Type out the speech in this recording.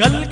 गल